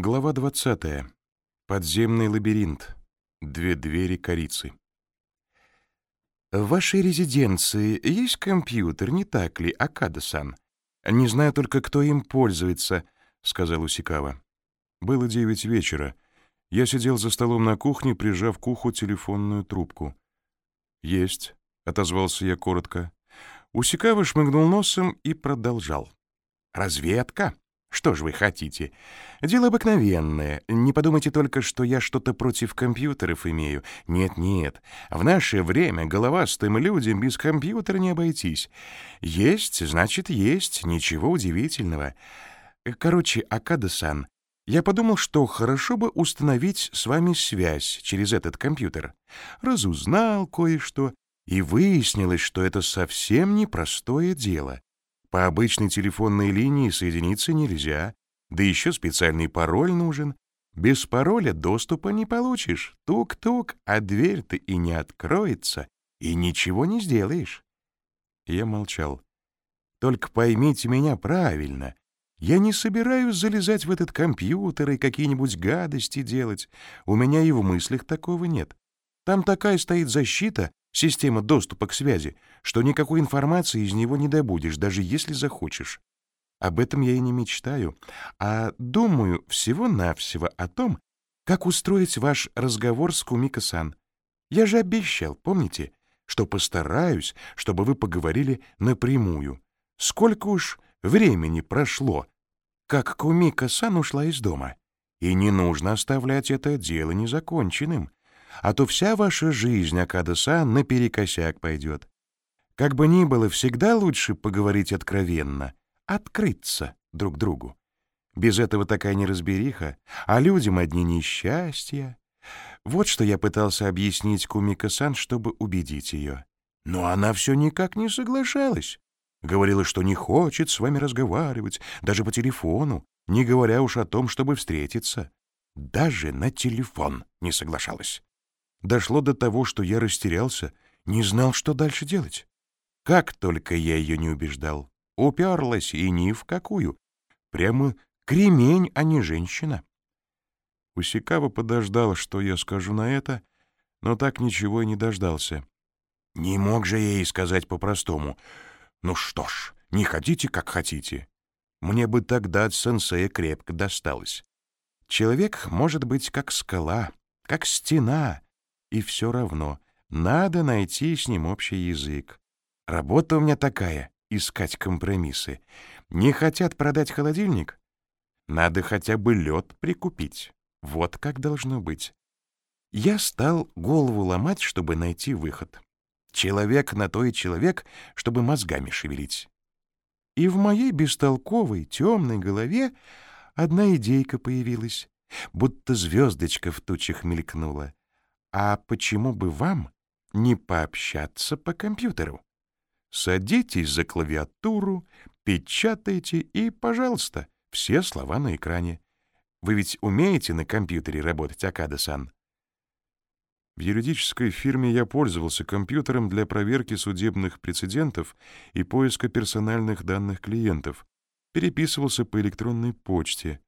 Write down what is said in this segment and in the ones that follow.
Глава 20. Подземный лабиринт. Две двери корицы. В вашей резиденции есть компьютер, не так ли, Акада-сан? Не знаю только, кто им пользуется, сказал Усикава. Было девять вечера. Я сидел за столом на кухне, прижав к уху телефонную трубку. Есть, отозвался я коротко. Усикава шмыгнул носом и продолжал. Разведка. Что ж вы хотите? Дело обыкновенное. Не подумайте только, что я что-то против компьютеров имею. Нет-нет. В наше время головастым людям без компьютера не обойтись. Есть, значит, есть. Ничего удивительного. Короче, Акада-сан, я подумал, что хорошо бы установить с вами связь через этот компьютер. Разузнал кое-что, и выяснилось, что это совсем непростое дело. По обычной телефонной линии соединиться нельзя, да еще специальный пароль нужен. Без пароля доступа не получишь. Тук-тук, а дверь-то и не откроется, и ничего не сделаешь. Я молчал. Только поймите меня правильно. Я не собираюсь залезать в этот компьютер и какие-нибудь гадости делать. У меня и в мыслях такого нет. Там такая стоит защита, система доступа к связи, что никакой информации из него не добудешь, даже если захочешь. Об этом я и не мечтаю, а думаю всего-навсего о том, как устроить ваш разговор с Кумико-сан. Я же обещал, помните, что постараюсь, чтобы вы поговорили напрямую. Сколько уж времени прошло, как Кумико-сан ушла из дома. И не нужно оставлять это дело незаконченным а то вся ваша жизнь, Акада-сан, наперекосяк пойдет. Как бы ни было, всегда лучше поговорить откровенно, открыться друг другу. Без этого такая неразбериха, а людям одни несчастья. Вот что я пытался объяснить Кумика-сан, чтобы убедить ее. Но она все никак не соглашалась. Говорила, что не хочет с вами разговаривать, даже по телефону, не говоря уж о том, чтобы встретиться. Даже на телефон не соглашалась. Дошло до того, что я растерялся, не знал, что дальше делать. Как только я ее не убеждал, уперлась и ни в какую. Прямо кремень, а не женщина. Усикава подождал, что я скажу на это, но так ничего и не дождался. Не мог же я ей сказать по-простому. Ну что ж, не хотите, как хотите. Мне бы тогда от сенсея крепко досталось. Человек может быть как скала, как стена, и все равно надо найти с ним общий язык. Работа у меня такая — искать компромиссы. Не хотят продать холодильник? Надо хотя бы лед прикупить. Вот как должно быть. Я стал голову ломать, чтобы найти выход. Человек на то и человек, чтобы мозгами шевелить. И в моей бестолковой, темной голове одна идейка появилась, будто звездочка в тучах мелькнула. А почему бы вам не пообщаться по компьютеру? Садитесь за клавиатуру, печатайте и, пожалуйста, все слова на экране. Вы ведь умеете на компьютере работать, Акада-сан? В юридической фирме я пользовался компьютером для проверки судебных прецедентов и поиска персональных данных клиентов, переписывался по электронной почте.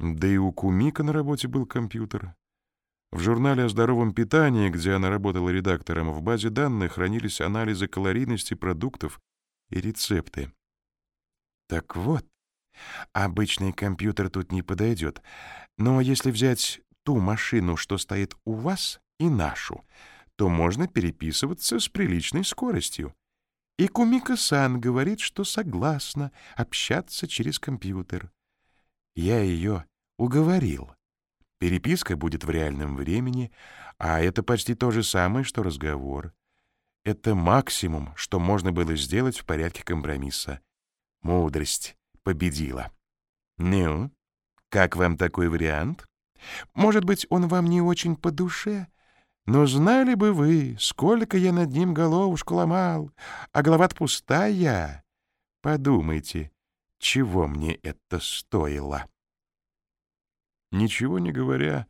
Да и у Кумика на работе был компьютер. В журнале о здоровом питании, где она работала редактором, в базе данных хранились анализы калорийности продуктов и рецепты. Так вот, обычный компьютер тут не подойдет. Но если взять ту машину, что стоит у вас, и нашу, то можно переписываться с приличной скоростью. И Кумика-сан говорит, что согласна общаться через компьютер. Я ее уговорил. Переписка будет в реальном времени, а это почти то же самое, что разговор. Это максимум, что можно было сделать в порядке компромисса. Мудрость победила. Ну, как вам такой вариант? Может быть, он вам не очень по душе, но знали бы вы, сколько я над ним головушку ломал, а голова пустая. Подумайте, чего мне это стоило. Ничего не говоря,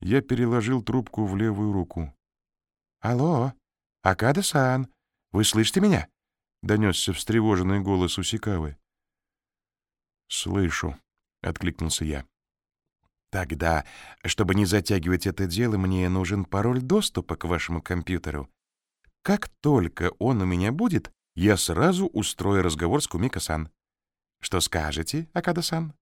я переложил трубку в левую руку. «Алло, Акада-сан, вы слышите меня?» — донесся встревоженный голос Усикавы. «Слышу», — откликнулся я. Тогда, чтобы не затягивать это дело, мне нужен пароль доступа к вашему компьютеру. Как только он у меня будет, я сразу устрою разговор с Кумика-сан. Что скажете, Акада-сан?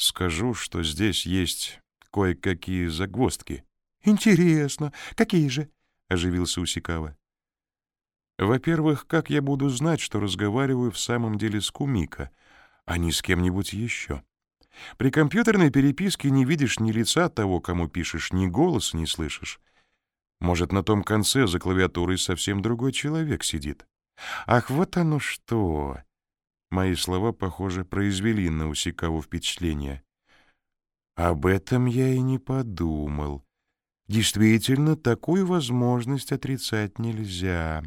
Скажу, что здесь есть кое-какие загвоздки. Интересно, какие же? Оживился Усикава. Во-первых, как я буду знать, что разговариваю в самом деле с Кумика, а не с кем-нибудь еще? При компьютерной переписке не видишь ни лица того, кому пишешь, ни голоса не слышишь. Может, на том конце за клавиатурой совсем другой человек сидит. Ах, вот оно что! Мои слова, похоже, произвели на Усикаву впечатление. Об этом я и не подумал. Действительно, такую возможность отрицать нельзя.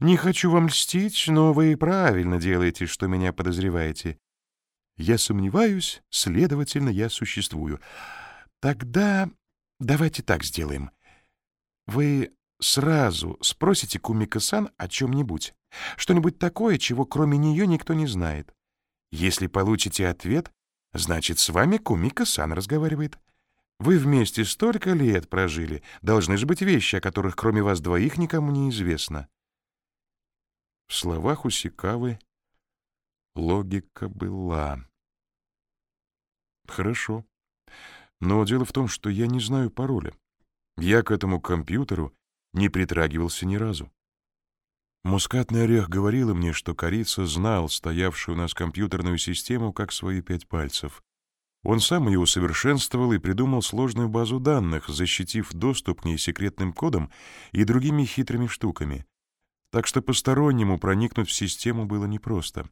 Не хочу вам льстить, но вы правильно делаете, что меня подозреваете. Я сомневаюсь, следовательно, я существую. Тогда давайте так сделаем. Вы сразу спросите Кумика-сан о чем-нибудь. Что-нибудь такое, чего кроме нее никто не знает. Если получите ответ, значит, с вами Кумика-сан разговаривает. Вы вместе столько лет прожили. Должны же быть вещи, о которых кроме вас двоих никому не известно. В словах Усикавы Логика была. Хорошо. Но дело в том, что я не знаю пароля. Я к этому компьютеру не притрагивался ни разу. Мускатный орех говорила мне, что корица знал стоявшую у нас компьютерную систему как свои пять пальцев. Он сам ее усовершенствовал и придумал сложную базу данных, защитив доступ к ней секретным кодом и другими хитрыми штуками. Так что постороннему проникнуть в систему было непросто.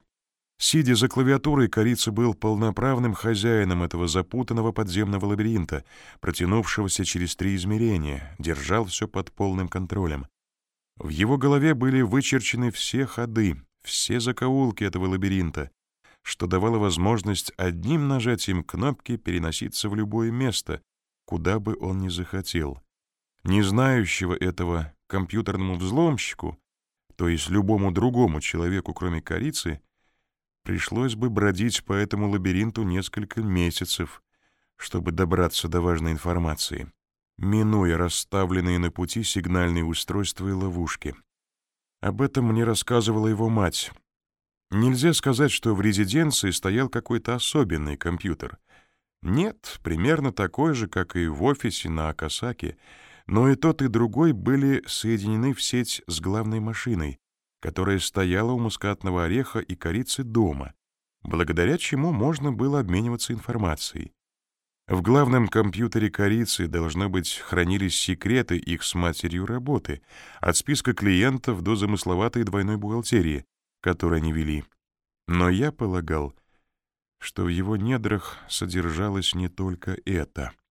Сидя за клавиатурой, Корица был полноправным хозяином этого запутанного подземного лабиринта, протянувшегося через три измерения, держал все под полным контролем. В его голове были вычерчены все ходы, все закоулки этого лабиринта, что давало возможность одним нажатием кнопки переноситься в любое место, куда бы он ни захотел. Не знающего этого компьютерному взломщику, то есть любому другому человеку, кроме корицы, пришлось бы бродить по этому лабиринту несколько месяцев, чтобы добраться до важной информации, минуя расставленные на пути сигнальные устройства и ловушки. Об этом мне рассказывала его мать. Нельзя сказать, что в резиденции стоял какой-то особенный компьютер. Нет, примерно такой же, как и в офисе на Акасаке, но и тот, и другой были соединены в сеть с главной машиной, которая стояла у мускатного ореха и корицы дома, благодаря чему можно было обмениваться информацией. В главном компьютере корицы, должно быть, хранились секреты их с матерью работы, от списка клиентов до замысловатой двойной бухгалтерии, которую они вели. Но я полагал, что в его недрах содержалось не только это —